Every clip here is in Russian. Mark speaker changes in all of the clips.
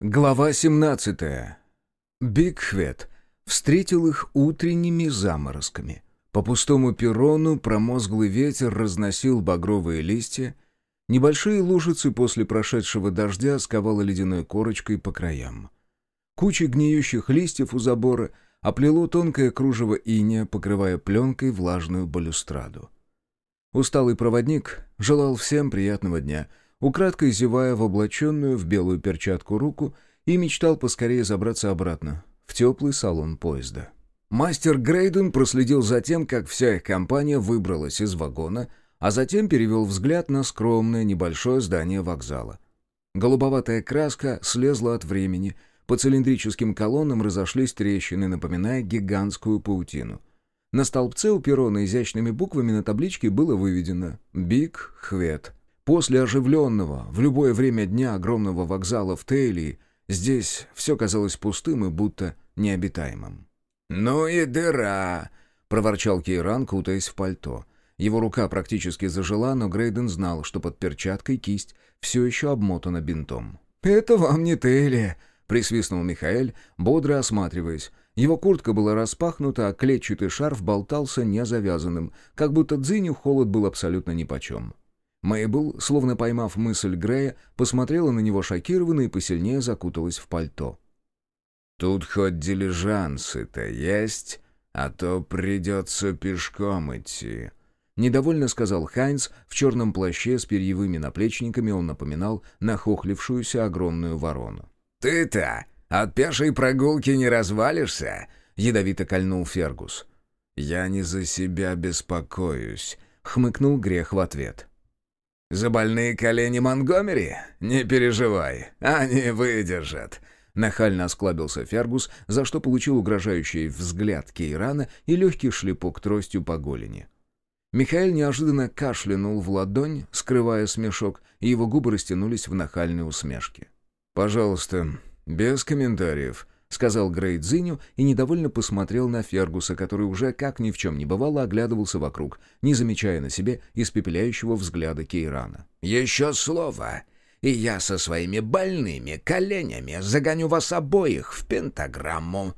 Speaker 1: Глава 17. Бигхвет встретил их утренними заморозками. По пустому перрону промозглый ветер разносил багровые листья, небольшие лужицы после прошедшего дождя сковало ледяной корочкой по краям. Куча гниющих листьев у забора оплело тонкое кружево иния, покрывая пленкой влажную балюстраду. Усталый проводник желал всем приятного дня — украдкой зевая в облаченную в белую перчатку руку, и мечтал поскорее забраться обратно, в теплый салон поезда. Мастер Грейден проследил за тем, как вся их компания выбралась из вагона, а затем перевел взгляд на скромное небольшое здание вокзала. Голубоватая краска слезла от времени, по цилиндрическим колоннам разошлись трещины, напоминая гигантскую паутину. На столбце у перрона изящными буквами на табличке было выведено «Биг Хвет», После оживленного, в любое время дня огромного вокзала в Тейлии, здесь все казалось пустым и будто необитаемым.
Speaker 2: «Ну и дыра!» — проворчал Кейран, кутаясь в пальто.
Speaker 1: Его рука практически зажила, но Грейден знал, что под перчаткой кисть все еще обмотана бинтом.
Speaker 2: «Это вам не Тейлия!»
Speaker 1: — присвистнул Михаэль, бодро осматриваясь. Его куртка была распахнута, а клетчатый шарф болтался незавязанным, как будто Дзиню холод был абсолютно нипочем. Мейбл, словно поймав мысль Грея, посмотрела на него шокированно и посильнее закуталась в пальто.
Speaker 2: «Тут хоть дилижансы-то есть, а то придется пешком идти», —
Speaker 1: недовольно сказал Хайнц в черном плаще с перьевыми наплечниками, он напоминал нахохлившуюся огромную ворону.
Speaker 2: «Ты-то от пешей прогулки не развалишься?» — ядовито кольнул Фергус.
Speaker 1: «Я не за себя беспокоюсь», — хмыкнул Грех в ответ.
Speaker 2: «За больные колени Монгомери? Не переживай, они выдержат».
Speaker 1: Нахально осклабился Фергус, за что получил угрожающий взгляд Кейрана и легкий шлепок тростью по голени. Михаил неожиданно кашлянул в ладонь, скрывая смешок, и его губы растянулись в нахальной усмешке. «Пожалуйста, без комментариев», — сказал Грейт Зиню и недовольно посмотрел на Фергуса, который уже, как ни в чем не бывало, оглядывался вокруг, не замечая на себе испепеляющего взгляда Кейрана.
Speaker 2: «Еще слово, и я со своими больными коленями загоню вас обоих в пентаграмму».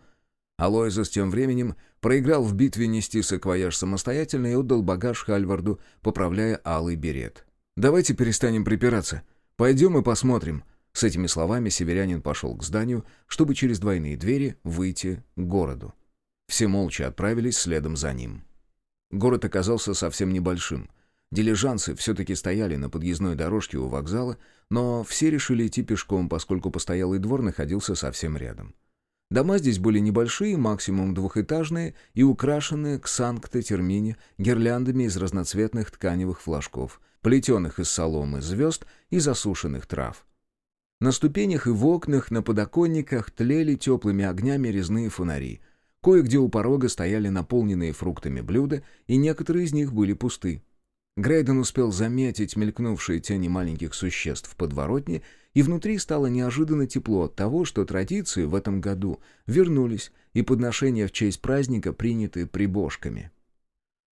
Speaker 1: Алоиза с тем временем проиграл в битве нести саквояж самостоятельно и отдал багаж Хальварду, поправляя алый берет. «Давайте перестанем припираться. Пойдем и посмотрим», с этими словами северянин пошел к зданию, чтобы через двойные двери выйти к городу. Все молча отправились следом за ним. Город оказался совсем небольшим. Дилижансы все-таки стояли на подъездной дорожке у вокзала, но все решили идти пешком, поскольку постоялый двор находился совсем рядом. Дома здесь были небольшие, максимум двухэтажные и украшенные к Санкт-Термине гирляндами из разноцветных тканевых флажков, плетеных из соломы звезд и засушенных трав. На ступенях и в окнах, на подоконниках тлели теплыми огнями резные фонари. Кое-где у порога стояли наполненные фруктами блюда, и некоторые из них были пусты. Грейден успел заметить мелькнувшие тени маленьких существ в подворотне, и внутри стало неожиданно тепло от того, что традиции в этом году вернулись, и подношения в честь праздника приняты прибожками.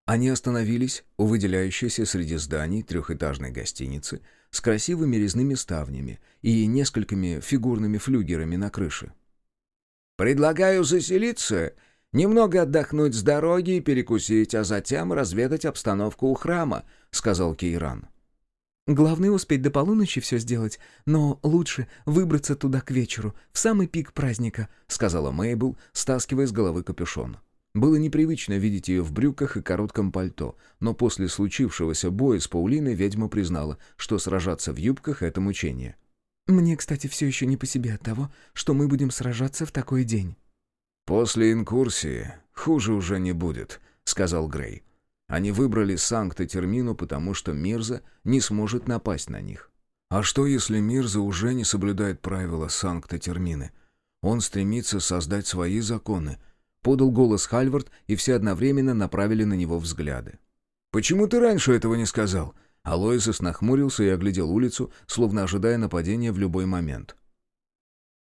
Speaker 1: Они остановились у выделяющейся среди зданий трехэтажной гостиницы с красивыми резными ставнями и несколькими фигурными флюгерами на крыше.
Speaker 2: «Предлагаю заселиться, немного отдохнуть с дороги и перекусить, а затем разведать обстановку у храма», — сказал Кейран.
Speaker 3: «Главное успеть до полуночи все сделать, но лучше выбраться туда к вечеру, в самый пик праздника», — сказала Мейбл, стаскивая с головы капюшон.
Speaker 1: Было непривычно видеть ее в брюках и коротком пальто, но после случившегося боя с Паулиной ведьма признала, что сражаться в юбках — это мучение.
Speaker 3: «Мне, кстати, все еще не по себе от того, что мы будем сражаться в такой день».
Speaker 1: «После инкурсии хуже уже не будет», — сказал Грей. Они выбрали Санкт-Термину, потому что Мирза не сможет напасть на них. А что, если Мирза уже не соблюдает правила Санкт-Термины? Он стремится создать свои законы, Подал голос Хальвард, и все одновременно направили на него взгляды. «Почему ты раньше этого не сказал?» Алоисос нахмурился и оглядел улицу, словно ожидая нападения в любой момент.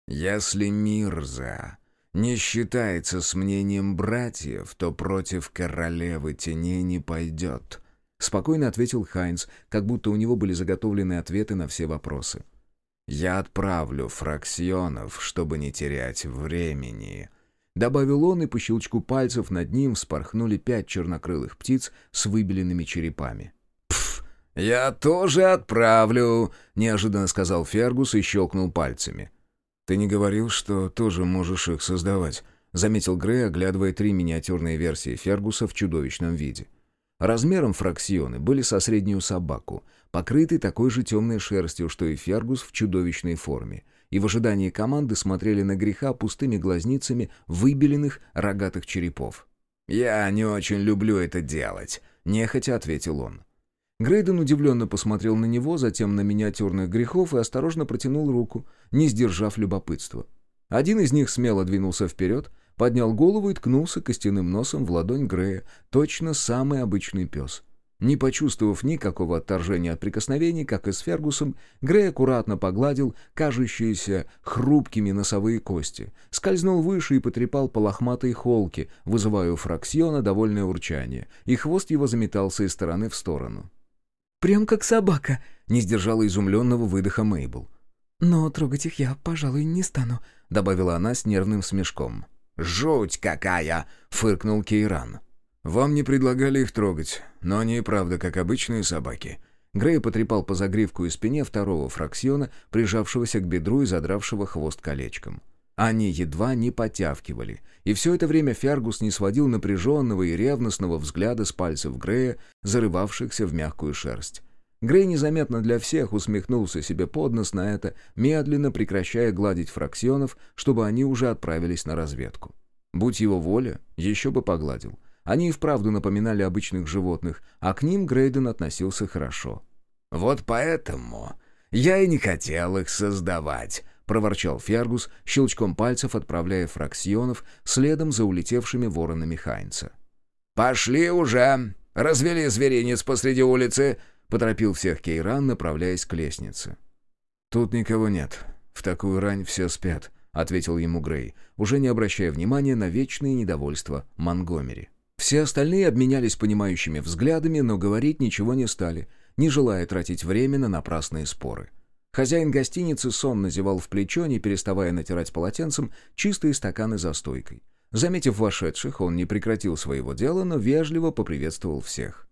Speaker 2: «Если Мирза не считается с мнением братьев, то против королевы теней не пойдет», —
Speaker 1: спокойно ответил Хайнц, как будто у него были заготовлены ответы на все вопросы. «Я отправлю фраксионов, чтобы не терять времени», — добавил он, и по щелчку пальцев над ним вспорхнули пять чернокрылых птиц с выбеленными черепами. «Пф, я тоже отправлю», — неожиданно сказал Фергус и щелкнул пальцами. «Ты не говорил, что тоже можешь их создавать?» — заметил Грей, оглядывая три миниатюрные версии Фергуса в чудовищном виде. Размером фраксионы были со среднюю собаку, покрыты такой же темной шерстью, что и Фергус в чудовищной форме, и в ожидании команды смотрели на греха пустыми глазницами выбеленных рогатых черепов. «Я не очень люблю это делать», — нехотя ответил он. Грейден удивленно посмотрел на него, затем на миниатюрных грехов и осторожно протянул руку, не сдержав любопытства. Один из них смело двинулся вперед, поднял голову и ткнулся костяным носом в ладонь Грея, точно самый обычный пес. Не почувствовав никакого отторжения от прикосновений, как и с Фергусом, Грей аккуратно погладил кажущиеся хрупкими носовые кости, скользнул выше и потрепал по лохматой холке, вызывая у Фраксиона довольное урчание, и хвост его заметался из стороны в сторону.
Speaker 3: «Прям как собака», —
Speaker 1: не сдержала изумленного выдоха Мейбл.
Speaker 3: «Но трогать их я, пожалуй, не стану», —
Speaker 1: добавила она с нервным смешком. «Жуть какая!» — фыркнул Кейран. «Вам не предлагали их трогать, но они и правда как обычные собаки». Грей потрепал по загривку и спине второго фраксиона, прижавшегося к бедру и задравшего хвост колечком. Они едва не потявкивали, и все это время Фергус не сводил напряженного и ревностного взгляда с пальцев Грея, зарывавшихся в мягкую шерсть. Грей незаметно для всех усмехнулся себе под нос на это, медленно прекращая гладить фраксионов, чтобы они уже отправились на разведку. Будь его воля, еще бы погладил. Они и вправду напоминали обычных животных, а к ним Грейден относился хорошо. «Вот поэтому я и не хотел их создавать», — проворчал Фергус, щелчком пальцев отправляя фраксионов следом за улетевшими воронами Хайнца. «Пошли уже! Развели зверинец посреди улицы!» Поторопил всех Кейран, направляясь к лестнице. «Тут никого нет. В такую рань все спят», — ответил ему Грей, уже не обращая внимания на вечные недовольства Монгомери. Все остальные обменялись понимающими взглядами, но говорить ничего не стали, не желая тратить время на напрасные споры. Хозяин гостиницы сонно зевал в плечо, не переставая натирать полотенцем чистые стаканы за стойкой. Заметив вошедших, он не прекратил своего дела, но вежливо поприветствовал всех.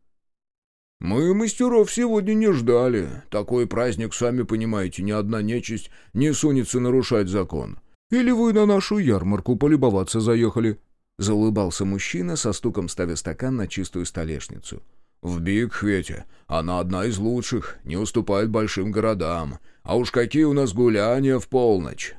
Speaker 1: «Мы мастеров сегодня не ждали. Такой праздник, сами понимаете, ни одна нечисть не сунется нарушать закон. Или вы на нашу ярмарку полюбоваться заехали?» Заулыбался мужчина, со стуком ставя стакан на чистую столешницу. «В Бигхвете она одна из лучших, не уступает большим городам. А уж какие у нас гуляния в полночь!»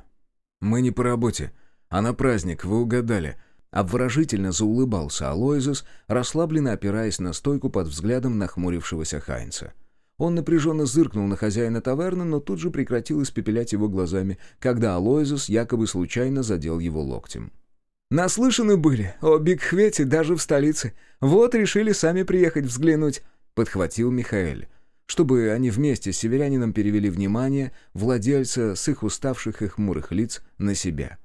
Speaker 1: «Мы не по работе, а на праздник, вы угадали», Обворожительно заулыбался Алоизус, расслабленно опираясь на стойку под взглядом нахмурившегося Хайнца. Он напряженно зыркнул на хозяина таверны, но тут же прекратил испепелять его глазами, когда Алоизус якобы случайно задел его локтем. «Наслышаны были о Бигхвете даже в столице. Вот решили сами приехать взглянуть», — подхватил Михаэль чтобы они вместе с северянином перевели внимание владельца с их уставших и хмурых лиц на себя.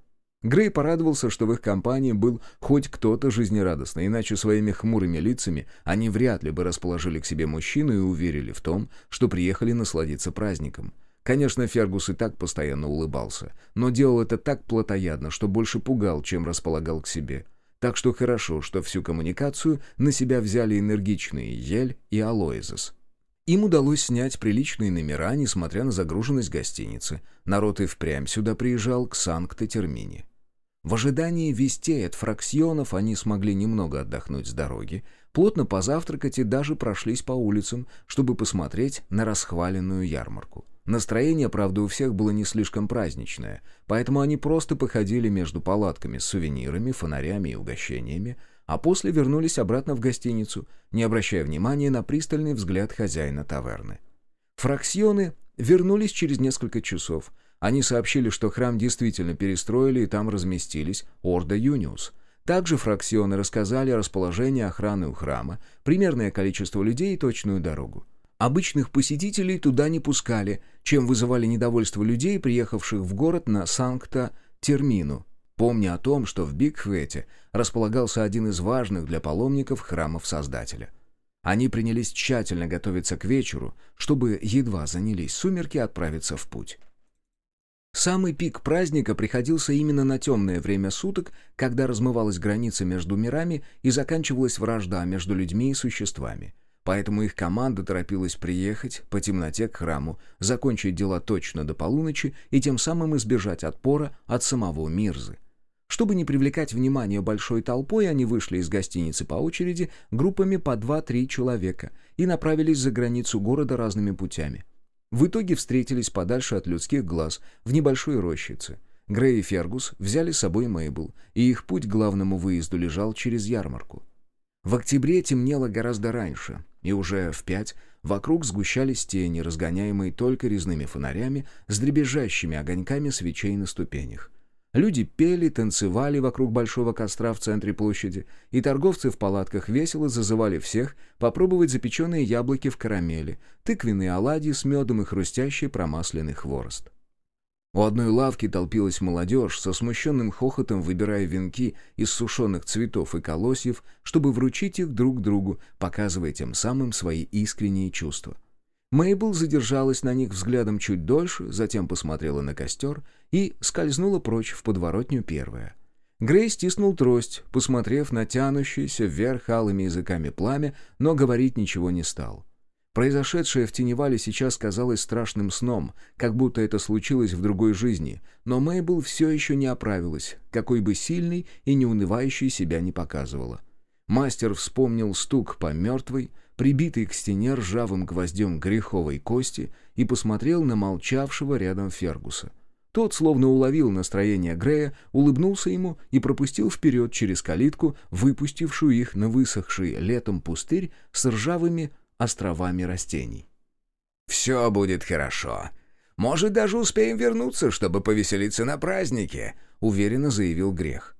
Speaker 1: Грей порадовался, что в их компании был хоть кто-то жизнерадостный, иначе своими хмурыми лицами они вряд ли бы расположили к себе мужчину и уверили в том, что приехали насладиться праздником. Конечно, Фергус и так постоянно улыбался, но делал это так плотоядно, что больше пугал, чем располагал к себе. Так что хорошо, что всю коммуникацию на себя взяли энергичные Ель и Алоизес. Им удалось снять приличные номера, несмотря на загруженность гостиницы. Народ и впрямь сюда приезжал к Санкт-Термине. В ожидании вестей от фраксионов они смогли немного отдохнуть с дороги, плотно позавтракать и даже прошлись по улицам, чтобы посмотреть на расхваленную ярмарку. Настроение, правда, у всех было не слишком праздничное, поэтому они просто походили между палатками с сувенирами, фонарями и угощениями, а после вернулись обратно в гостиницу, не обращая внимания на пристальный взгляд хозяина таверны. Фраксионы вернулись через несколько часов — они сообщили, что храм действительно перестроили и там разместились Орда Юниус. Также фраксионы рассказали о расположении охраны у храма, примерное количество людей и точную дорогу. Обычных посетителей туда не пускали, чем вызывали недовольство людей, приехавших в город на Санкта-Термину, помня о том, что в Бигхвете располагался один из важных для паломников храмов Создателя. Они принялись тщательно готовиться к вечеру, чтобы, едва занялись сумерки, отправиться в путь. Самый пик праздника приходился именно на темное время суток, когда размывалась граница между мирами и заканчивалась вражда между людьми и существами. Поэтому их команда торопилась приехать по темноте к храму, закончить дела точно до полуночи и тем самым избежать отпора от самого Мирзы. Чтобы не привлекать внимание большой толпой, они вышли из гостиницы по очереди группами по 2-3 человека и направились за границу города разными путями. В итоге встретились подальше от людских глаз, в небольшой рощице. Грей и Фергус взяли с собой Мейбл, и их путь к главному выезду лежал через ярмарку. В октябре темнело гораздо раньше, и уже в пять вокруг сгущались тени, разгоняемые только резными фонарями с дребезжащими огоньками свечей на ступенях. Люди пели, танцевали вокруг большого костра в центре площади, и торговцы в палатках весело зазывали всех попробовать запеченные яблоки в карамели, тыквенные оладьи с медом и хрустящий промасленный хворост. У одной лавки толпилась молодежь, со смущенным хохотом выбирая венки из сушеных цветов и колосьев, чтобы вручить их друг другу, показывая тем самым свои искренние чувства. Мейбл задержалась на них взглядом чуть дольше, затем посмотрела на костер и скользнула прочь в подворотню первая. Грей стиснул трость, посмотрев на тянущееся вверх алыми языками пламя, но говорить ничего не стал. Произошедшее в Теневале сейчас казалось страшным сном, как будто это случилось в другой жизни, но Мейбл все еще не оправилась, какой бы сильной и неунывающей себя не показывала. Мастер вспомнил стук по мертвой, прибитый к стене ржавым гвоздем греховой кости, и посмотрел на молчавшего рядом Фергуса. Тот, словно уловил настроение Грея, улыбнулся ему и пропустил вперед через калитку, выпустившую их на высохший летом пустырь с ржавыми островами растений.
Speaker 2: «Все будет хорошо. Может, даже успеем вернуться, чтобы повеселиться на празднике», — уверенно заявил Грех.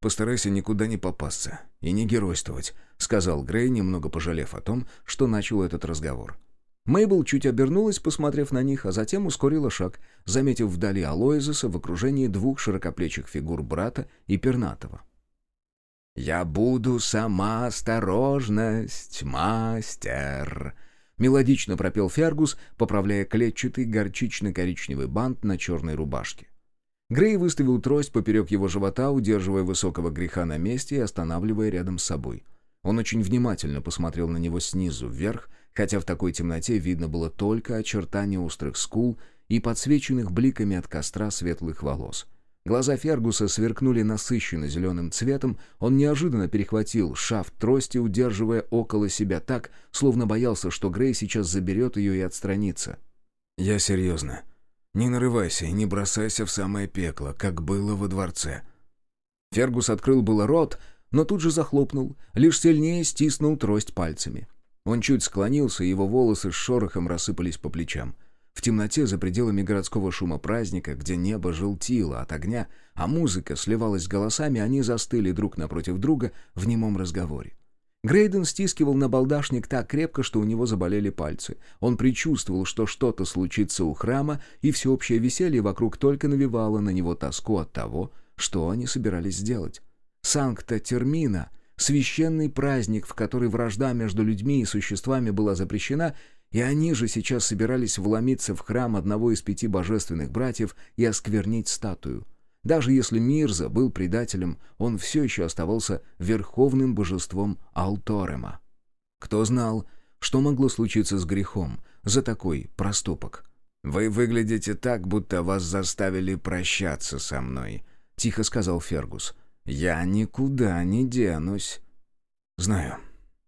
Speaker 1: «Постарайся никуда не попасться и не геройствовать», — сказал Грей, немного пожалев о том, что начал этот разговор. Мейбл чуть обернулась, посмотрев на них, а затем ускорила шаг, заметив вдали Алоизеса в окружении двух широкоплечих фигур брата и пернатого.
Speaker 2: «Я буду сама осторожность, мастер», — мелодично пропел Фергус, поправляя клетчатый горчично-коричневый бант на черной рубашке.
Speaker 1: Грей выставил трость поперек его живота, удерживая высокого греха на месте и останавливая рядом с собой. Он очень внимательно посмотрел на него снизу вверх, хотя в такой темноте видно было только очертания острых скул и подсвеченных бликами от костра светлых волос. Глаза Фергуса сверкнули насыщенно зеленым цветом, он неожиданно перехватил шафт трости, удерживая около себя так, словно боялся, что Грей сейчас заберет ее и отстранится. «Я серьезно», не нарывайся и не бросайся в самое пекло, как было во дворце». Фергус открыл было рот, но тут же захлопнул, лишь сильнее стиснул трость пальцами. Он чуть склонился, и его волосы с шорохом рассыпались по плечам. В темноте за пределами городского шума праздника, где небо желтило от огня, а музыка сливалась с голосами, они застыли друг напротив друга в немом разговоре. Грейден стискивал набалдашник так крепко, что у него заболели пальцы. Он предчувствовал, что что-то случится у храма, и всеобщее веселье вокруг только навевало на него тоску от того, что они собирались сделать. Санкта-Термина — священный праздник, в который вражда между людьми и существами была запрещена, и они же сейчас собирались вломиться в храм одного из пяти божественных братьев и осквернить статую — даже если Мирза был предателем, он все еще оставался верховным божеством Алторема. Кто знал, что могло случиться с грехом за такой проступок?
Speaker 2: «Вы выглядите так, будто вас заставили прощаться со мной», — тихо сказал Фергус. «Я никуда не денусь».
Speaker 1: «Знаю,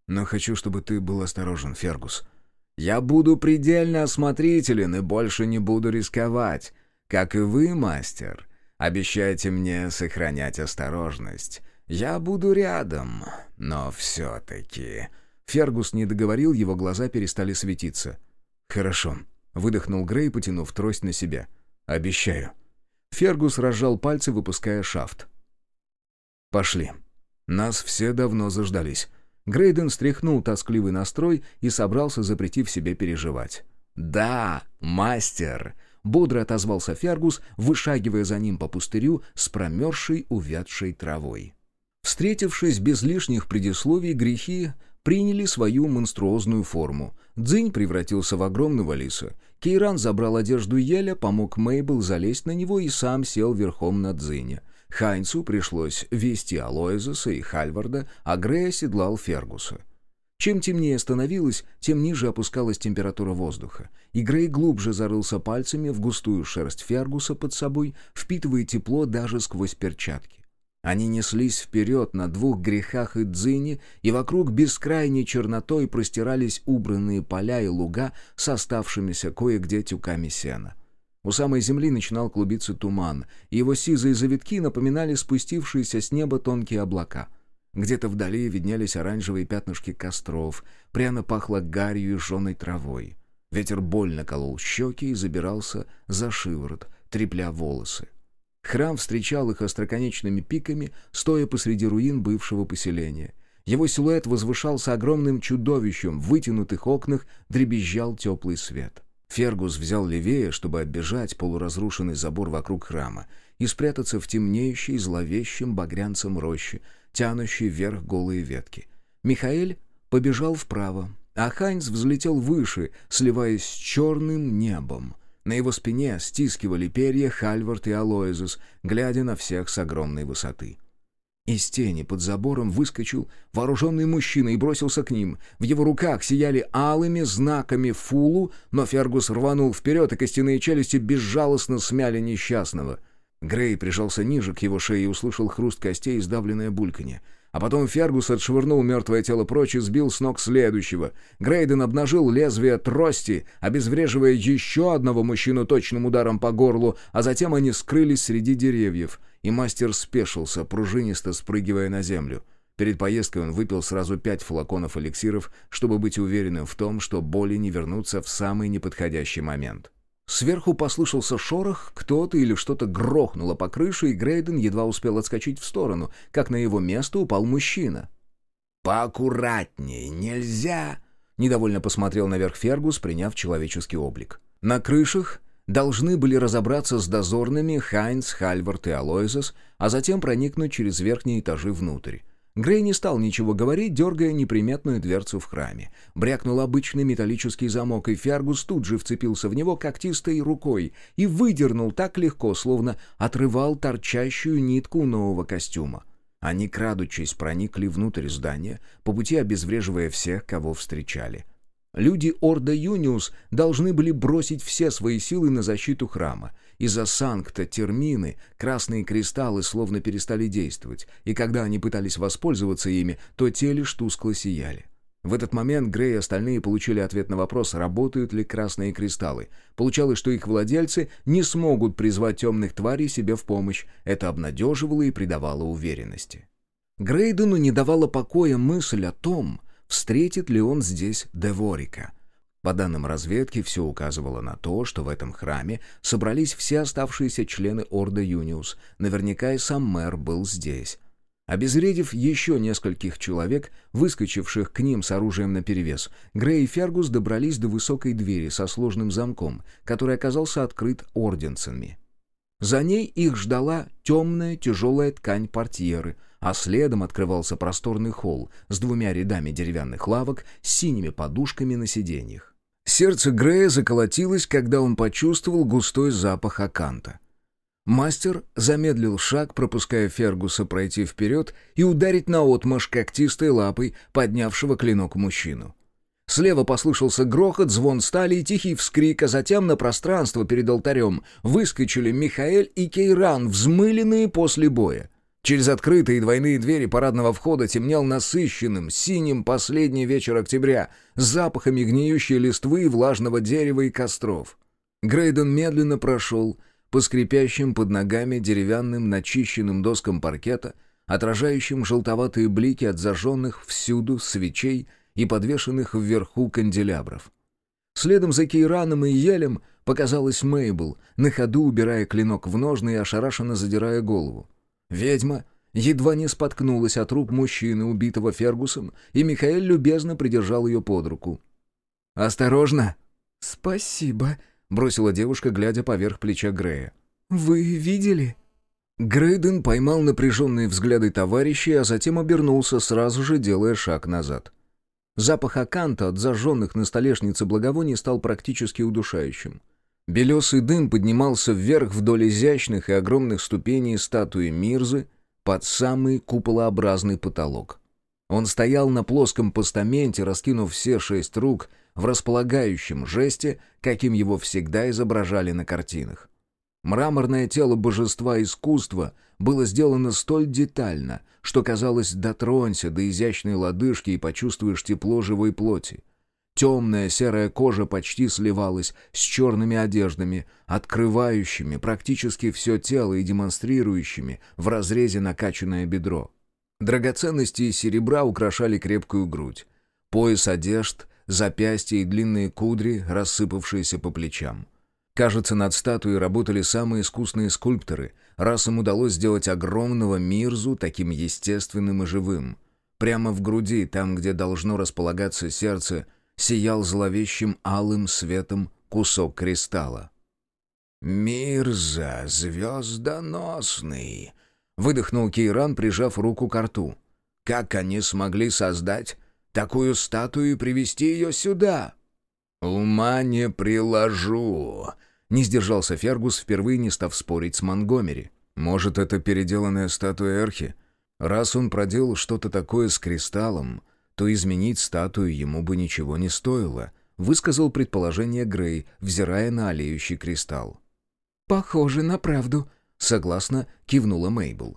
Speaker 1: но хочу, чтобы ты был осторожен, Фергус».
Speaker 2: «Я буду предельно осмотрителен и больше не буду рисковать, как и вы, мастер. Обещайте мне сохранять осторожность. Я буду рядом, но все-таки...»
Speaker 1: Фергус не договорил, его глаза перестали светиться. «Хорошо», — выдохнул Грей, потянув трость на себя. «Обещаю». Фергус разжал пальцы, выпуская шафт. «Пошли. Нас все давно заждались». Грейден стряхнул тоскливый настрой и собрался, запретив себе переживать.
Speaker 2: «Да, мастер!»
Speaker 1: Бодро отозвался Фергус, вышагивая за ним по пустырю с промерзшей увядшей травой. Встретившись без лишних предисловий, грехи приняли свою монструозную форму. Дзынь превратился в огромного лиса. Кейран забрал одежду Еля, помог Мейбл залезть на него и сам сел верхом на Дзине. Хайнцу пришлось вести Алоизеса и Хальварда, а Грей оседлал Фергуса. Чем темнее становилось, тем ниже опускалась температура воздуха, и Грей глубже зарылся пальцами в густую шерсть Фергуса под собой, впитывая тепло даже сквозь перчатки. Они неслись вперед на двух грехах и дзыни, и вокруг бескрайней чернотой простирались убранные поля и луга с оставшимися кое-где тюками сена. У самой земли начинал клубиться туман, и его сизые завитки напоминали спустившиеся с неба тонкие облака. Где-то вдали виднелись оранжевые пятнышки костров, пряно пахло гарью и жженой травой. Ветер больно колол щеки и забирался за шиворот, трепля волосы. Храм встречал их остроконечными пиками, стоя посреди руин бывшего поселения. Его силуэт возвышался огромным чудовищем, в вытянутых окнах дребезжал теплый свет. Фергус взял левее, чтобы оббежать полуразрушенный забор вокруг храма и спрятаться в темнеющей зловещем багрянцем рощи, тянущей вверх голые ветки. Михаэль побежал вправо, а Хайнц взлетел выше, сливаясь с черным небом. На его спине стискивали перья Хальвард и Алоизус, глядя на всех с огромной высоты. Из тени под забором выскочил вооруженный мужчина и бросился к ним. В его руках сияли алыми знаками фулу, но Фергус рванул вперед, и костяные челюсти безжалостно смяли несчастного. Грей прижался ниже к его шее и услышал хруст костей и сдавленное бульканье. А потом Фергус отшвырнул мертвое тело прочь и сбил с ног следующего. Грейден обнажил лезвие трости, обезвреживая еще одного мужчину точным ударом по горлу, а затем они скрылись среди деревьев и мастер спешился, пружинисто спрыгивая на землю. Перед поездкой он выпил сразу пять флаконов эликсиров, чтобы быть уверенным в том, что боли не вернутся в самый неподходящий момент. Сверху послышался шорох, кто-то или что-то грохнуло по крыше, и Грейден едва успел отскочить в сторону, как на его место упал мужчина.
Speaker 2: «Поаккуратнее, нельзя!» — недовольно посмотрел наверх Фергус, приняв человеческий облик.
Speaker 1: На крышах должны были разобраться с дозорными Хайнц, Хальвард и Алоизес, а затем проникнуть через верхние этажи внутрь. Грей не стал ничего говорить, дергая неприметную дверцу в храме. Брякнул обычный металлический замок, и Фергус тут же вцепился в него когтистой рукой и выдернул так легко, словно отрывал торчащую нитку нового костюма. Они, крадучись, проникли внутрь здания, по пути обезвреживая всех, кого встречали. Люди Орда Юниус должны были бросить все свои силы на защиту храма. Из-за санкта термины красные кристаллы словно перестали действовать, и когда они пытались воспользоваться ими, то те лишь тускло сияли. В этот момент Грей и остальные получили ответ на вопрос, работают ли красные кристаллы. Получалось, что их владельцы не смогут призвать темных тварей себе в помощь. Это обнадеживало и придавало уверенности. Грейдену не давала покоя мысль о том, встретит ли он здесь Деворика. По данным разведки, все указывало на то, что в этом храме собрались все оставшиеся члены Орда Юниус. Наверняка и сам мэр был здесь. Обезвредив еще нескольких человек, выскочивших к ним с оружием наперевес, Грей и Фергус добрались до высокой двери со сложным замком, который оказался открыт орденцами. За ней их ждала темная тяжелая ткань портьеры — а следом открывался просторный холл с двумя рядами деревянных лавок с синими подушками на сиденьях. Сердце Грея заколотилось, когда он почувствовал густой запах аканта. Мастер замедлил шаг, пропуская Фергуса пройти вперед и ударить наотмашь когтистой лапой поднявшего клинок мужчину. Слева послышался грохот, звон стали и тихий вскрик, а затем на пространство перед алтарем выскочили Михаэль и Кейран, взмыленные после боя. Через открытые двойные двери парадного входа темнел насыщенным, синим последний вечер октября, с запахами гниющей листвы, влажного дерева и костров. Грейден медленно прошел по скрипящим под ногами деревянным начищенным доскам паркета, отражающим желтоватые блики от зажженных всюду свечей и подвешенных вверху канделябров. Следом за Кейраном и Елем показалась Мейбл, на ходу убирая клинок в ножны и ошарашенно задирая голову. Ведьма едва не споткнулась от рук мужчины, убитого Фергусом, и Михаил любезно придержал ее под руку. «Осторожно!»
Speaker 3: «Спасибо», —
Speaker 1: бросила девушка, глядя поверх плеча Грея.
Speaker 3: «Вы видели?»
Speaker 1: Грейден поймал напряженные взгляды товарищей, а затем обернулся, сразу же делая шаг назад. Запах аканта от зажженных на столешнице благовоний стал практически удушающим. Белесый дым поднимался вверх вдоль изящных и огромных ступеней статуи Мирзы под самый куполообразный потолок. Он стоял на плоском постаменте, раскинув все шесть рук в располагающем жесте, каким его всегда изображали на картинах. Мраморное тело божества искусства было сделано столь детально, что казалось, дотронься до изящной лодыжки и почувствуешь тепло живой плоти. Темная серая кожа почти сливалась с черными одеждами, открывающими практически все тело и демонстрирующими в разрезе накачанное бедро. Драгоценности из серебра украшали крепкую грудь. Пояс одежд, запястья и длинные кудри, рассыпавшиеся по плечам. Кажется, над статуей работали самые искусные скульпторы, раз им удалось сделать огромного Мирзу таким естественным и живым. Прямо в груди, там, где должно располагаться сердце, сиял зловещим алым светом кусок кристалла.
Speaker 2: «Мирза, звездоносный!»
Speaker 1: — выдохнул Кейран, прижав руку к рту.
Speaker 2: «Как они смогли создать такую статую и привести ее сюда?» «Ума не приложу!»
Speaker 1: Не сдержался Фергус, впервые не став спорить с Монгомери. Может, это переделанная статуя Эрхи? Раз он проделал что-то такое с кристаллом, то изменить статую ему бы ничего не стоило, высказал предположение Грей, взирая на олеющий кристалл.
Speaker 3: «Похоже на правду», — согласно кивнула Мейбл.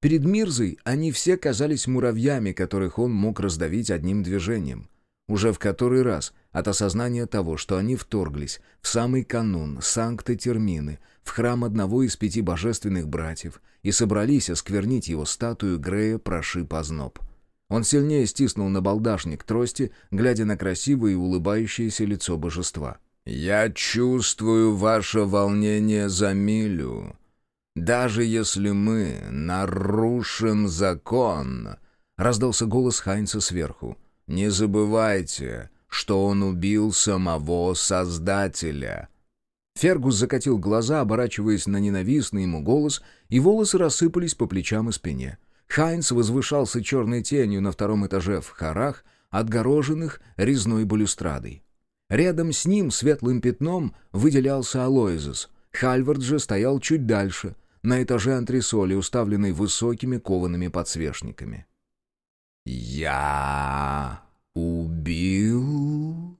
Speaker 3: Перед Мирзой они все казались муравьями, которых он мог раздавить одним движением. Уже в который раз от осознания того, что они вторглись в самый канун Санкта-Термины, в храм одного из пяти божественных братьев, и собрались осквернить его статую Грея прошиб озноб. Он сильнее стиснул на балдашник трости, глядя на красивое и улыбающееся лицо божества.
Speaker 2: «Я чувствую ваше волнение за Милю. Даже если мы нарушим закон...» — раздался голос Хайнца сверху. Не забывайте, что он убил самого Создателя».
Speaker 1: Фергус закатил глаза, оборачиваясь на ненавистный ему голос, и волосы рассыпались по плечам и спине. Хайнц возвышался черной тенью на втором этаже в хорах, отгороженных резной балюстрадой. Рядом с ним светлым пятном выделялся Алоизус. Хальвард же стоял чуть дальше, на этаже антресоли, уставленной высокими коваными подсвечниками.
Speaker 2: «Я убил?»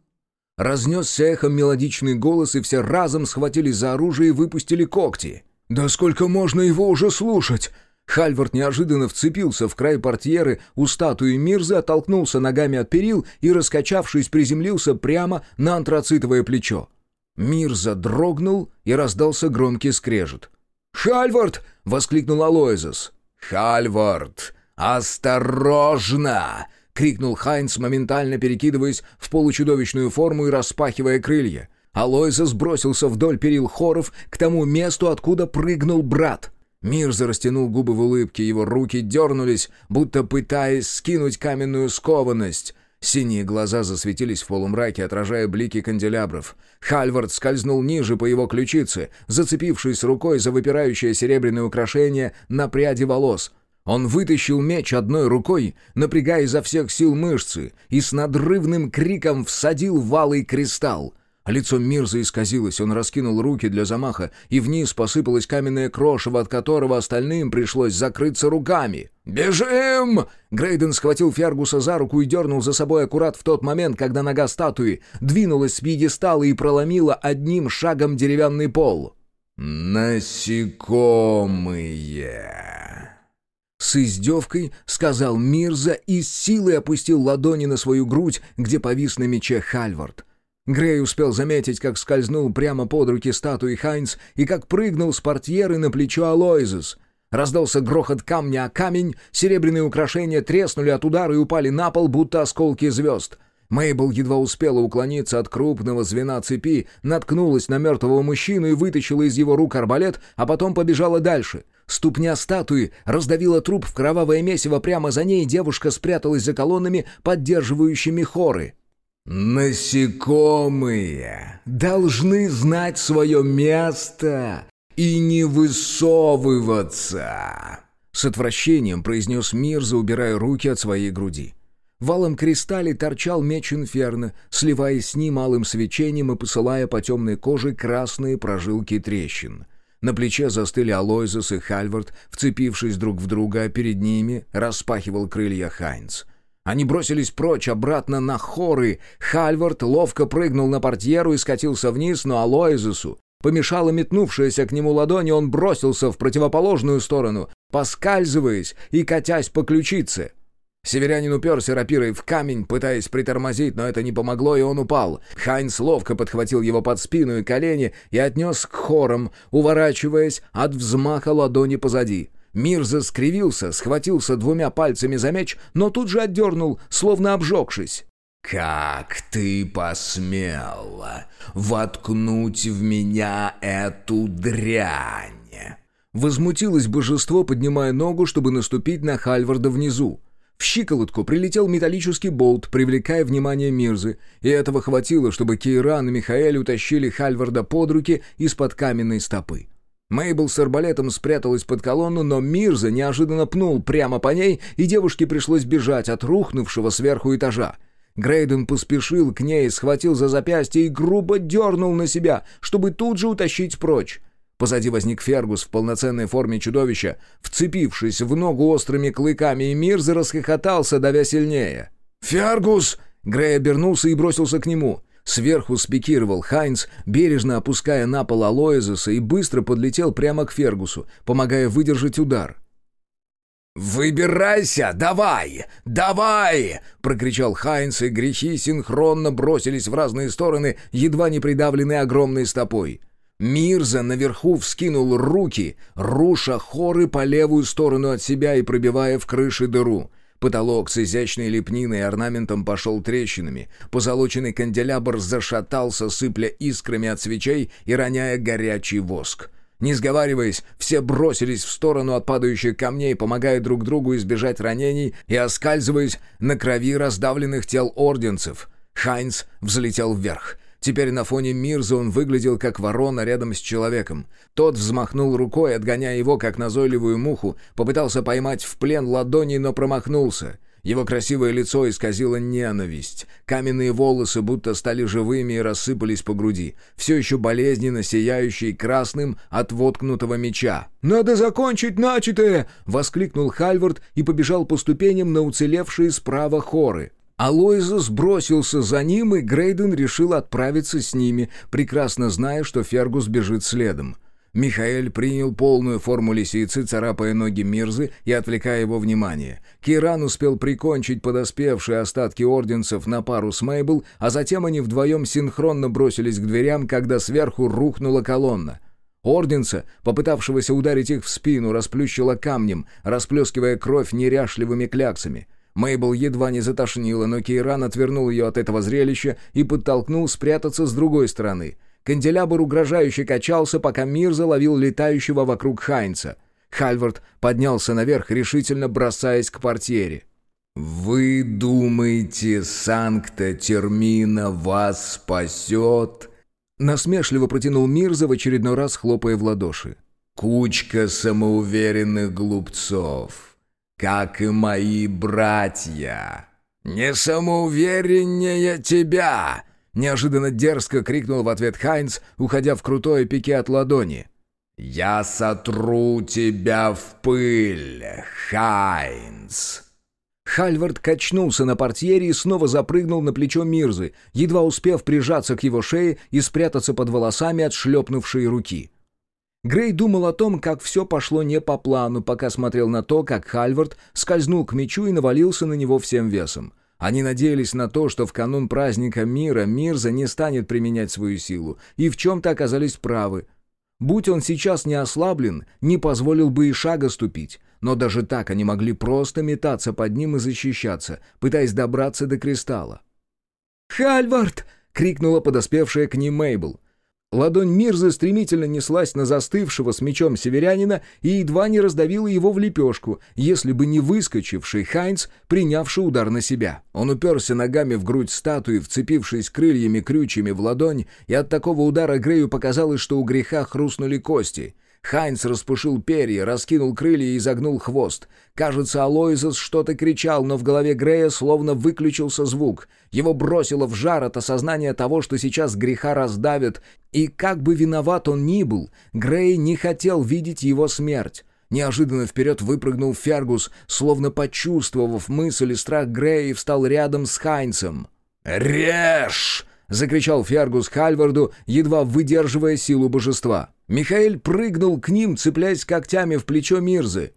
Speaker 1: Разнесся эхом мелодичный голос, и все разом схватились за оружие и выпустили когти. «Да сколько можно его уже слушать?» Хальвард неожиданно вцепился в край портьеры у статуи Мирзы, оттолкнулся ногами от перил и, раскачавшись, приземлился прямо на антрацитовое плечо. Мирза дрогнул, и раздался громкий скрежет. «Хальвард!» — воскликнул Алоизос.
Speaker 2: «Хальвард!» «Осторожно!» — крикнул Хайнц, моментально перекидываясь в получудовищную форму и распахивая крылья.
Speaker 1: Алойза сбросился вдоль перил хоров к тому месту, откуда прыгнул брат. Мирза растянул губы в улыбке, его руки дернулись, будто пытаясь скинуть каменную скованность. Синие глаза засветились в полумраке, отражая блики канделябров. Хальвард скользнул ниже по его ключице, зацепившись рукой за выпирающее серебряное украшение на пряди волос — он вытащил меч одной рукой, напрягая изо всех сил мышцы, и с надрывным криком всадил валый кристалл. Лицо Мирза исказилось, он раскинул руки для замаха, и вниз посыпалось каменное крошево, от которого остальным пришлось закрыться руками. «Бежим!» Грейден схватил Фергуса за руку и дернул за собой аккурат в тот момент, когда нога статуи двинулась с пьедестала и проломила одним шагом деревянный пол.
Speaker 2: «Насекомые!»
Speaker 1: С издевкой сказал Мирза и с силой опустил ладони на свою грудь, где повис на мече Хальвард. Грей успел заметить, как скользнул прямо под руки статуи Хайнц и как прыгнул с портьеры на плечо Алоизус. Раздался грохот камня о камень, серебряные украшения треснули от удара и упали на пол, будто осколки звезд. Мейбл едва успела уклониться от крупного звена цепи, наткнулась на мертвого мужчину и вытащила из его рук арбалет, а потом побежала дальше — Ступня статуи раздавила труп в кровавое месиво прямо за ней, девушка спряталась за колоннами, поддерживающими хоры.
Speaker 2: «Насекомые должны знать свое место и не высовываться!»
Speaker 1: С отвращением произнес Мирза, убирая руки от своей груди.
Speaker 3: В алом кристалле торчал меч инферно, сливаясь с ним алым свечением и посылая по темной коже красные прожилки трещин. На плече застыли Алойзес и Хальвард, вцепившись друг в друга, а перед ними распахивал крылья Хайнц. Они бросились прочь, обратно на хоры. Хальвард ловко прыгнул на портьеру и скатился вниз, но Алоизесу помешала метнувшаяся к нему ладонь, и он бросился в противоположную сторону, поскальзываясь и катясь по ключице. Северянин уперся рапирой в камень, пытаясь притормозить, но это не помогло, и он упал. Хайнс ловко подхватил его под спину и колени и отнес к хорам, уворачиваясь от взмаха ладони позади. Мирза скривился, схватился двумя пальцами за меч, но тут же отдернул, словно обжегшись.
Speaker 2: «Как ты посмел воткнуть в меня эту дрянь?»
Speaker 3: Возмутилось божество, поднимая ногу, чтобы наступить на Хальварда внизу. В щиколотку прилетел металлический болт, привлекая внимание Мирзы, и этого хватило, чтобы Кейран и Михаэль утащили Хальварда под руки из-под каменной стопы. Мейбл с арбалетом спряталась под колонну, но Мирза неожиданно пнул прямо по ней, и девушке пришлось бежать от рухнувшего сверху этажа. Грейден поспешил к ней, схватил за запястье и грубо дернул на себя, чтобы тут же утащить прочь. Позади возник Фергус в полноценной форме чудовища, вцепившись в ногу острыми клыками, и Мирза расхохотался, давя сильнее. «Фергус!» Грей обернулся и бросился к нему. Сверху спикировал Хайнц, бережно опуская на пол Алоизеса и быстро подлетел прямо к Фергусу, помогая выдержать удар.
Speaker 2: «Выбирайся! Давай! Давай!» — прокричал Хайнц, и грехи синхронно бросились в разные стороны, едва не придавленные огромной стопой. Мирза наверху вскинул руки, руша хоры по левую сторону от себя и пробивая в крыше дыру. Потолок с изящной лепниной и орнаментом пошел трещинами. Позолоченный канделябр зашатался, сыпля искрами от свечей и роняя горячий воск. Не сговариваясь, все бросились в сторону от падающих камней, помогая друг другу избежать ранений и оскальзываясь на крови раздавленных тел орденцев. Хайнц взлетел вверх. Теперь на фоне Мирза он выглядел как ворона рядом с человеком. Тот взмахнул рукой, отгоняя его, как назойливую муху, попытался поймать в плен ладони, но промахнулся. Его красивое лицо исказило ненависть. Каменные волосы будто стали живыми и рассыпались по груди, все еще болезненно сияющий красным от воткнутого меча. «Надо закончить начатое!» — воскликнул Хальвард и побежал по ступеням на уцелевшие справа хоры. Алоиза сбросился за ним, и Грейден решил отправиться с ними, прекрасно зная, что Фергус бежит следом. Михаэль принял полную форму лисицы, царапая ноги Мирзы и отвлекая его внимание. Киран успел прикончить подоспевшие остатки орденцев на пару с Мейбл, а затем они вдвоем синхронно бросились к дверям, когда сверху рухнула колонна. Орденца, попытавшегося ударить их в спину, расплющило камнем, расплескивая кровь неряшливыми кляксами. Мейбл едва не затошнила, но Кейран отвернул ее от этого зрелища и подтолкнул спрятаться с другой стороны. Канделябр угрожающе качался, пока мир заловил летающего вокруг Хайнца. Хальвард поднялся наверх, решительно бросаясь к портьере. «Вы думаете, Санкта-Термина вас спасет?»
Speaker 3: Насмешливо протянул Мирза в очередной раз, хлопая в ладоши.
Speaker 2: «Кучка самоуверенных глупцов как и мои братья. Не самоувереннее тебя!» Неожиданно дерзко крикнул в ответ Хайнц, уходя в крутое пике от ладони. «Я сотру тебя в пыль, Хайнц!»
Speaker 3: Хальвард качнулся на портьере и снова запрыгнул на плечо Мирзы, едва успев прижаться к его шее и спрятаться под волосами от шлепнувшей руки. Грей думал о том, как все пошло не по плану, пока смотрел на то, как Хальвард скользнул к мечу и навалился на него всем весом. Они надеялись на то, что в канун праздника мира Мирза не станет применять свою силу, и в чем-то оказались правы. Будь он сейчас не ослаблен, не позволил бы и шага ступить. Но даже так они могли просто метаться под ним и защищаться, пытаясь добраться до кристалла. «Хальвард!» — крикнула подоспевшая к ним Мейбл. Ладонь Мирзы стремительно неслась на застывшего с мечом северянина и едва не раздавила его в лепешку, если бы не выскочивший Хайнц, принявший удар на себя. Он уперся ногами в грудь статуи, вцепившись крыльями крючьями в ладонь, и от такого удара Грею показалось, что у греха хрустнули кости. Хайнц распушил перья, раскинул крылья и загнул хвост. Кажется, Алоизос что-то кричал, но в голове Грея словно выключился звук. Его бросило в жар от осознания того, что сейчас греха раздавят, и как бы виноват он ни был, Грей не хотел видеть его смерть. Неожиданно вперед выпрыгнул Фергус, словно почувствовав мысль и страх Грея, и встал рядом с Хайнцем.
Speaker 1: «Режь!»
Speaker 3: — закричал Фергус Хальварду, едва выдерживая силу божества. Михаил прыгнул к ним, цепляясь когтями в плечо Мирзы.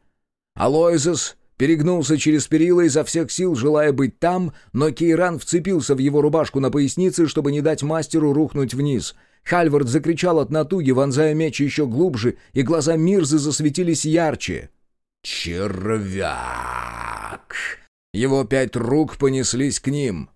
Speaker 3: Алоизос перегнулся через перила изо всех сил, желая быть там, но Кейран вцепился в его рубашку на пояснице, чтобы не дать мастеру рухнуть вниз. Хальвард закричал от натуги, вонзая меч еще глубже, и глаза Мирзы засветились ярче.
Speaker 1: «Червяк!»
Speaker 3: Его пять рук понеслись к ним.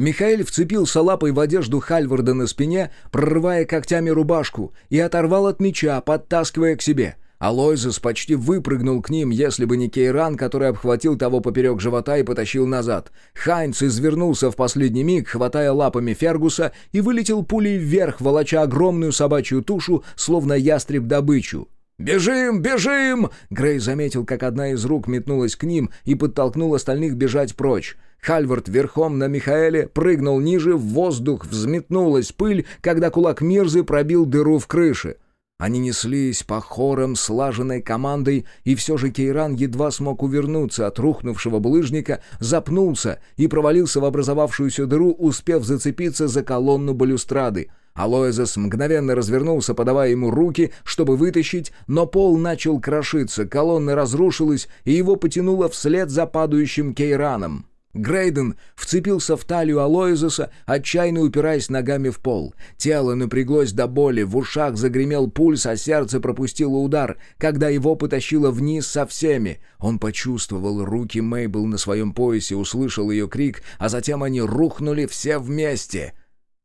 Speaker 3: Михаил вцепился лапой в одежду Хальварда на спине, прорывая когтями рубашку, и оторвал от меча, подтаскивая к себе. Алойзес почти выпрыгнул к ним, если бы не Кейран, который обхватил того поперек живота и потащил назад. Хайнц извернулся в последний миг, хватая лапами Фергуса, и вылетел пулей вверх, волоча огромную собачью тушу, словно ястреб добычу. «Бежим! Бежим!» Грей заметил, как одна из рук метнулась к ним и подтолкнул остальных бежать прочь. Хальвард верхом на Михаэле прыгнул ниже, в воздух взметнулась пыль, когда кулак Мирзы пробил дыру в крыше. Они неслись по хорам слаженной командой, и все же Кейран едва смог увернуться от рухнувшего булыжника, запнулся и провалился в образовавшуюся дыру, успев зацепиться за колонну балюстрады. Алоэзес мгновенно развернулся, подавая ему руки, чтобы вытащить, но пол начал крошиться, колонна разрушилась, и его потянуло вслед за падающим Кейраном. Грейден вцепился в талию Алоизоса, отчаянно упираясь ногами в пол. Тело напряглось до боли, в ушах загремел пульс, а сердце пропустило удар, когда его потащило вниз со всеми. Он почувствовал руки Мейбл на своем поясе, услышал ее крик, а затем они рухнули все вместе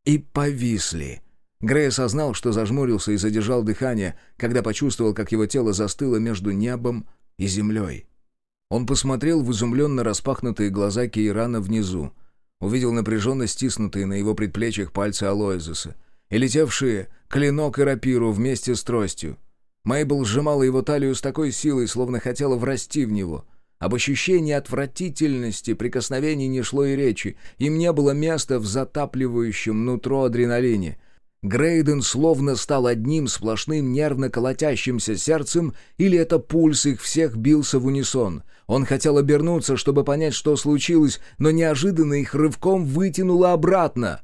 Speaker 3: и повисли. Грей осознал, что зажмурился и задержал дыхание, когда почувствовал, как его тело застыло между небом и землей. Он посмотрел в изумленно распахнутые глаза Кейрана внизу, увидел напряженно стиснутые на его предплечьях пальцы Алоизеса и летевшие клинок и рапиру вместе с тростью. Мейбл сжимала его талию с такой силой, словно хотела врасти в него. Об ощущении отвратительности прикосновений не шло и речи, им не было места в затапливающем нутро адреналине — Грейден словно стал одним сплошным нервно колотящимся сердцем, или это пульс их всех бился в унисон. Он хотел обернуться, чтобы понять, что случилось, но неожиданно их рывком вытянуло обратно.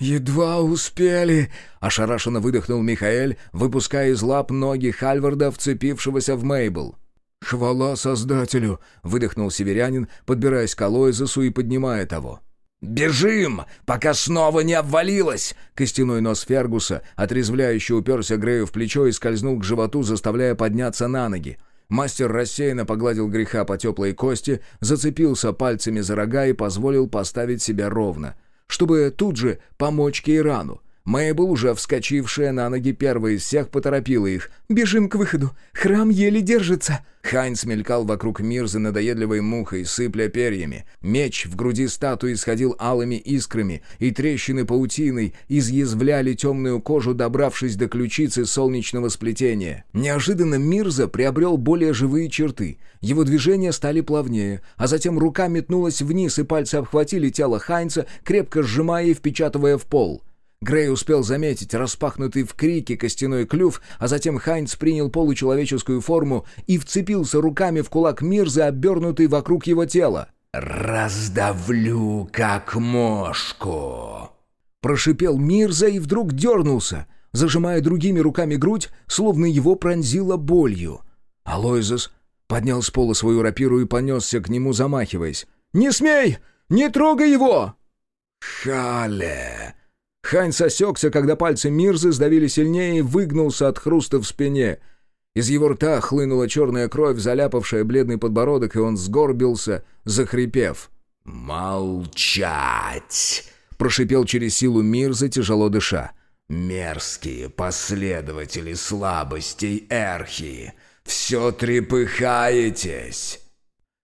Speaker 3: «Едва успели!» — ошарашенно выдохнул Михаэль, выпуская из лап ноги Хальварда, вцепившегося в Мейбл. «Хвала Создателю!» — выдохнул северянин, подбираясь к Алоизесу и поднимая того. «Бежим, пока снова не обвалилось!» Костяной нос Фергуса отрезвляюще уперся Грею в плечо и скользнул к животу, заставляя подняться на ноги. Мастер рассеянно погладил греха по теплой кости, зацепился пальцами за рога и позволил поставить себя ровно, чтобы тут же помочь Кейрану. Мейбл, уже вскочившая на ноги первой из всех, поторопила их. «Бежим к выходу! Храм еле держится!» Хайнц мелькал вокруг Мирзы надоедливой мухой, сыпля перьями. Меч в груди статуи исходил алыми искрами, и трещины паутиной изъязвляли темную кожу, добравшись до ключицы солнечного сплетения. Неожиданно Мирза приобрел более живые черты. Его движения стали плавнее, а затем рука метнулась вниз, и пальцы обхватили тело Хайнца, крепко сжимая и впечатывая в пол. Грей успел заметить распахнутый в крике костяной клюв, а затем Хайнц принял получеловеческую форму и вцепился руками в кулак Мирзы, обернутый вокруг его тела.
Speaker 1: «Раздавлю, как мошку!»
Speaker 3: Прошипел Мирза и вдруг дернулся, зажимая другими руками грудь, словно его пронзило болью. Алоизос поднял с пола свою рапиру и понесся к нему, замахиваясь. «Не смей! Не трогай его!»
Speaker 1: «Хале!»
Speaker 3: Хань сосекся, когда пальцы Мирзы сдавили сильнее и выгнулся от хруста в спине. Из его рта хлынула черная кровь, заляпавшая бледный подбородок, и он сгорбился, захрипев.
Speaker 1: «Молчать!»
Speaker 3: — прошипел через силу Мирза, тяжело дыша.
Speaker 1: «Мерзкие последователи слабостей Эрхи! Все трепыхаетесь!»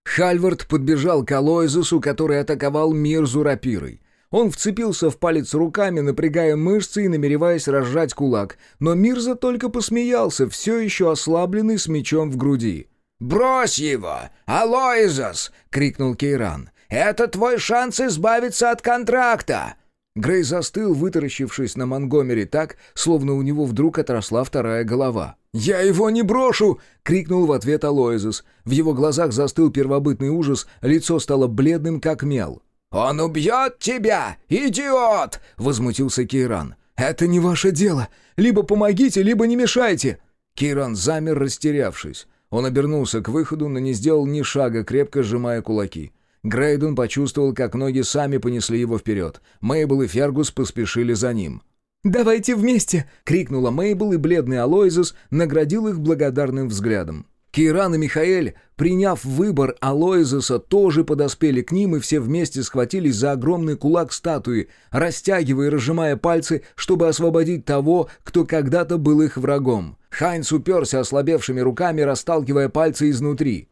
Speaker 3: Хальвард подбежал к Алоизусу, который атаковал Мирзу рапирой. Он вцепился в палец руками, напрягая мышцы и намереваясь разжать кулак, но Мирза только посмеялся, все еще ослабленный с мечом в груди.
Speaker 2: «Брось его! Алоизос!» — крикнул Кейран. «Это твой шанс избавиться от контракта!»
Speaker 3: Грей застыл, вытаращившись на Монгомери так, словно у него вдруг отросла вторая голова. «Я его не брошу!» — крикнул в ответ Алоизос. В его глазах застыл первобытный ужас, лицо стало бледным, как мел.
Speaker 2: «Он убьет тебя, идиот!» — возмутился Кейран.
Speaker 3: «Это не ваше дело. Либо помогите, либо не мешайте!» Кейран замер, растерявшись. Он обернулся к выходу, но не сделал ни шага, крепко сжимая кулаки. Грейден почувствовал, как ноги сами понесли его вперед. Мейбл и Фергус поспешили за ним. «Давайте вместе!» — крикнула Мейбл, и бледный Алоизус наградил их благодарным взглядом. Кейран и Михаэль, приняв выбор Алоизуса, тоже подоспели к ним, и все вместе схватились за огромный кулак статуи, растягивая и разжимая пальцы, чтобы освободить того, кто когда-то был их врагом. Хайнс уперся ослабевшими руками, расталкивая пальцы изнутри.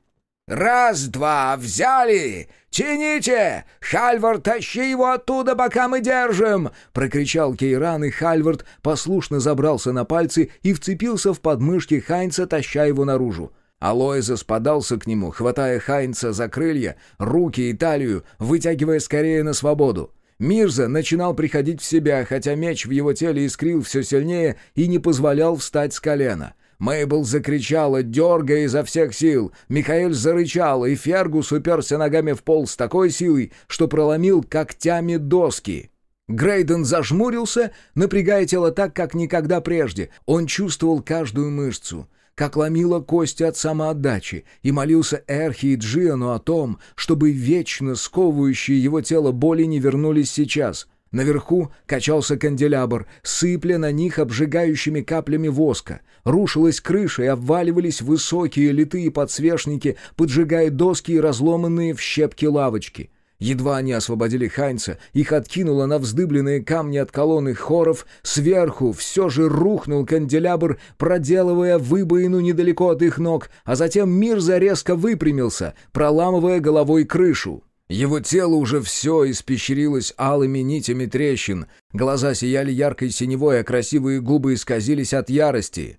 Speaker 2: «Раз-два, взяли! Тяните! Хальвард, тащи его оттуда, пока мы держим!» — прокричал Кейран, и Хальвард послушно забрался на пальцы и вцепился в подмышки Хайнца, таща его наружу. Алоиза спадался к нему, хватая Хайнца за крылья, руки и талию, вытягивая скорее на свободу. Мирза начинал приходить в себя, хотя меч в его теле искрил все сильнее и не позволял встать с колена. Мейбл закричала, дергая изо всех сил. Михаэль зарычал, и Фергус уперся ногами в пол с такой силой, что проломил когтями доски. Грейден зажмурился, напрягая тело так, как никогда прежде. Он чувствовал каждую мышцу, как ломила кости от самоотдачи, и молился Эрхи и Джиану о том, чтобы вечно сковывающие его тело боли не вернулись сейчас — Наверху качался канделябр, сыпля на них обжигающими каплями воска. Рушилась крыша и обваливались высокие литые подсвечники, поджигая доски и разломанные в щепки лавочки. Едва они освободили Хайнца, их откинуло на вздыбленные камни от колонны хоров, сверху все же рухнул канделябр, проделывая выбоину недалеко от их ног, а затем Мирза резко выпрямился, проламывая головой крышу. Его тело уже все испещрилось алыми нитями трещин, глаза сияли яркой синевой, а красивые губы исказились от ярости.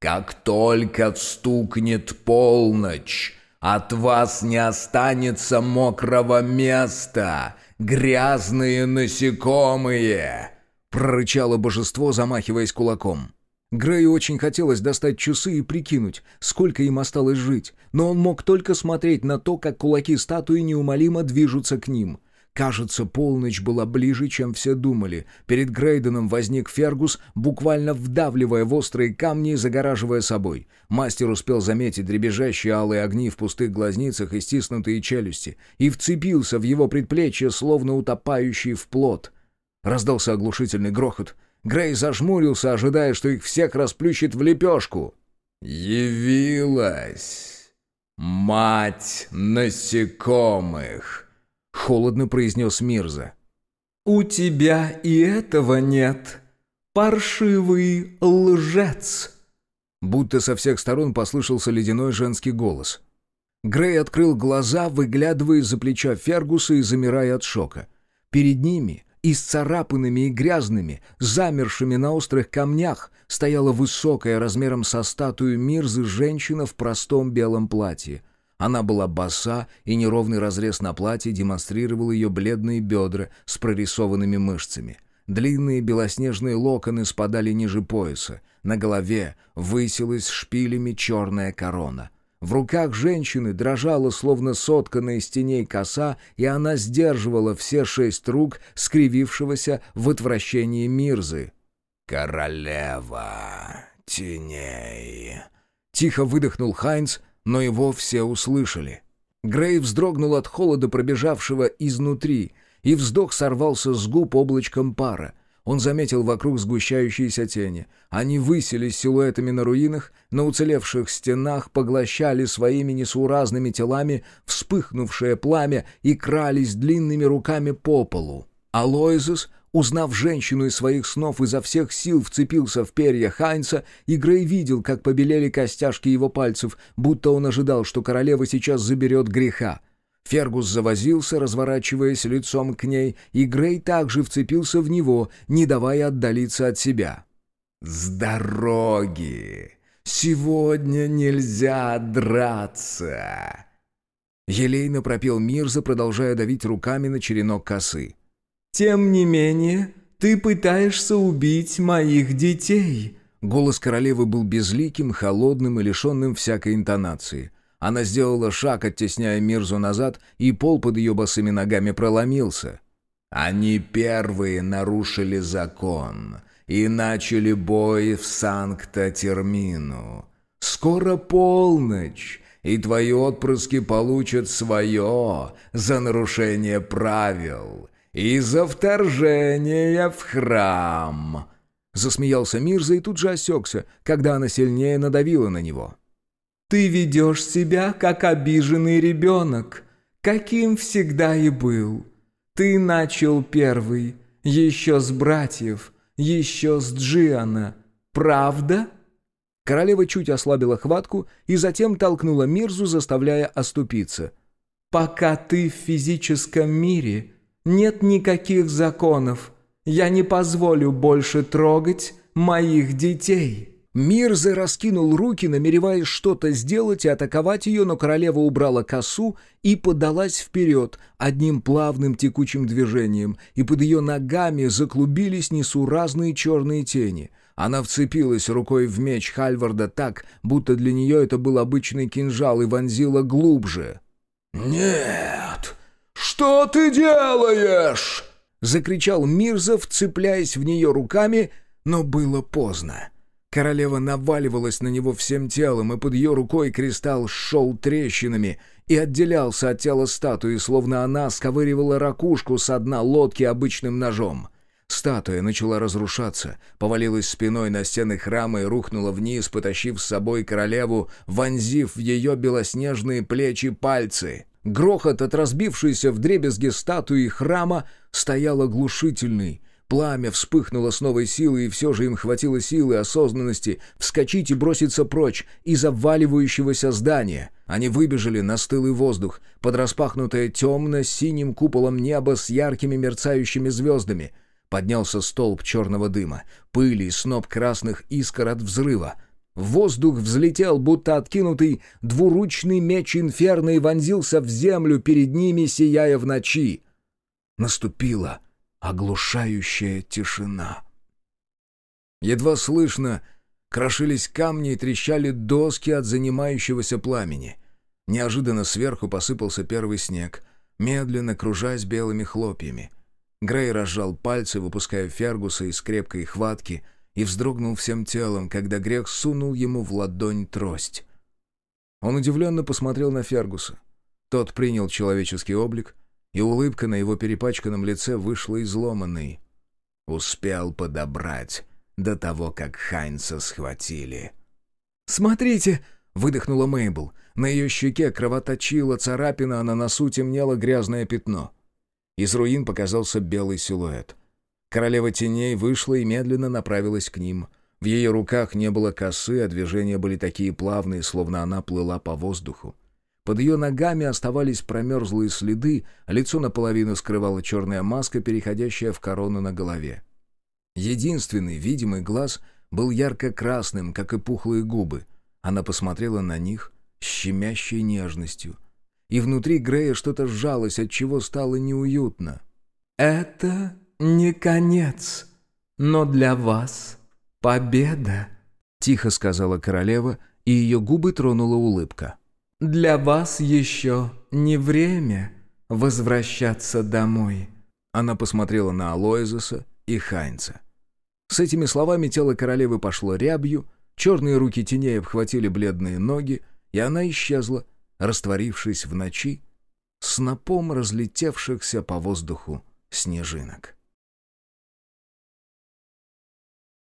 Speaker 2: «Как только стукнет полночь, от вас не останется мокрого места, грязные насекомые!»
Speaker 3: прорычало божество, замахиваясь кулаком. Грею очень хотелось достать часы и прикинуть, сколько им осталось жить, но он мог только смотреть на то, как кулаки статуи неумолимо движутся к ним. Кажется, полночь была ближе, чем все думали. Перед Грейденом возник Фергус, буквально вдавливая в острые камни и загораживая собой. Мастер успел заметить дребезжащие алые огни в пустых глазницах и стиснутые челюсти, и вцепился в его предплечье, словно утопающий в плот. Раздался оглушительный грохот — Грей зажмурился, ожидая, что их всех расплющит в лепешку.
Speaker 2: «Явилась мать насекомых!»
Speaker 3: — холодно произнес Мирза.
Speaker 4: «У тебя и этого нет, паршивый лжец!»
Speaker 3: Будто со всех сторон послышался ледяной женский голос. Грей открыл глаза, выглядывая из-за плеча Фергуса и замирая от шока. Перед ними Исцарапанными и грязными, замершими на острых камнях, стояла высокая размером со статую Мирзы женщина в простом белом платье. Она была боса, и неровный разрез на платье демонстрировал ее бледные бедра с прорисованными мышцами. Длинные белоснежные локоны спадали ниже пояса. На голове высилась шпилями черная корона — в руках женщины дрожала, словно сотканная из теней коса, и она сдерживала все шесть рук, скривившегося в отвращении Мирзы.
Speaker 2: «Королева теней!»
Speaker 3: Тихо выдохнул Хайнц, но его все услышали. Грей вздрогнул от холода, пробежавшего изнутри, и вздох сорвался с губ облачком пара. Он заметил вокруг сгущающиеся тени. Они высились силуэтами на руинах, на уцелевших стенах, поглощали своими несуразными телами вспыхнувшее пламя и крались длинными руками по полу. Алоизус, узнав женщину из своих снов, изо всех сил вцепился в перья Хайнца, и Грей видел, как побелели костяшки его пальцев, будто он ожидал, что королева сейчас заберет греха. Фергус завозился, разворачиваясь лицом к ней, и Грей также вцепился в него, не давая отдалиться от себя. «С дороги! Сегодня нельзя драться!» Елейно пропел Мирза, продолжая давить руками на черенок косы.
Speaker 4: «Тем не менее, ты пытаешься убить моих детей!»
Speaker 3: Голос королевы был безликим, холодным и лишенным всякой интонации. Она сделала шаг, оттесняя Мирзу назад, и пол под ее босыми ногами проломился. «Они первые нарушили закон и начали бой в Санкта-Термину. Скоро полночь, и твои отпрыски получат свое за нарушение правил и за вторжение в храм». Засмеялся Мирза и тут же осекся, когда она сильнее надавила на него.
Speaker 4: «Ты ведешь себя, как обиженный ребенок, каким всегда и был. Ты начал первый, еще с братьев, еще с Джиана. Правда?»
Speaker 3: Королева чуть ослабила хватку и затем толкнула Мирзу, заставляя оступиться.
Speaker 4: «Пока ты в физическом мире, нет никаких законов. Я не позволю больше трогать моих детей».
Speaker 3: Мирза раскинул руки, намереваясь что-то сделать и атаковать ее, но королева убрала косу и подалась вперед одним плавным текучим движением, и под ее ногами заклубились несуразные черные тени. Она вцепилась рукой в меч Хальварда так, будто для нее это был обычный кинжал, и вонзила глубже. «Нет! Что ты делаешь?» — закричал Мирза, вцепляясь в нее руками, но было поздно. Королева наваливалась на него всем телом, и под ее рукой кристалл шел трещинами и отделялся от тела статуи, словно она сковыривала ракушку со дна лодки обычным ножом. Статуя начала разрушаться, повалилась спиной на стены храма и рухнула вниз, потащив с собой королеву, вонзив в ее белоснежные плечи пальцы. Грохот от разбившейся вдребезги статуи храма стоял оглушительный. Пламя вспыхнуло с новой силой, и все же им хватило силы осознанности вскочить и броситься прочь из обваливающегося здания. Они выбежали на стылый воздух, под распахнутое темно-синим куполом небо с яркими мерцающими звездами. Поднялся столб черного дыма, пыли и сноп красных искр от взрыва — в воздух взлетел, будто откинутый двуручный меч инферно и вонзился в землю перед ними, сияя в ночи. Наступила оглушающая тишина. Едва слышно крошились камни и трещали доски от занимающегося пламени. Неожиданно сверху посыпался первый снег, медленно кружась белыми хлопьями. Грей разжал пальцы, выпуская Фергуса из крепкой хватки — и вздрогнул всем телом, когда грех сунул ему в ладонь трость. Он удивленно посмотрел на Фергуса. Тот принял человеческий облик, и улыбка на его перепачканном лице вышла изломанной. Успел подобрать до того, как Хайнца схватили. «Смотрите!» — выдохнула Мейбл. На ее щеке кровоточила царапина, а на носу темнело грязное пятно. Из руин показался белый силуэт. Королева теней вышла и медленно направилась к ним. В ее руках не было косы, а движения были такие плавные, словно она плыла по воздуху. Под ее ногами оставались промерзлые следы, а лицо наполовину скрывала черная маска, переходящая в корону на голове. Единственный видимый глаз был ярко-красным, как и пухлые губы. Она посмотрела на них щемящей нежностью. И внутри Грея что-то сжалось, от чего стало неуютно.
Speaker 4: «Это не конец, но для вас победа», —
Speaker 3: тихо сказала королева, и ее губы тронула улыбка.
Speaker 4: «Для вас еще не время возвращаться домой».
Speaker 3: Она посмотрела на Алоизеса и Хайнца. С этими словами тело королевы пошло рябью, черные руки теней обхватили бледные ноги, и она исчезла, растворившись в ночи, снопом разлетевшихся по воздуху снежинок.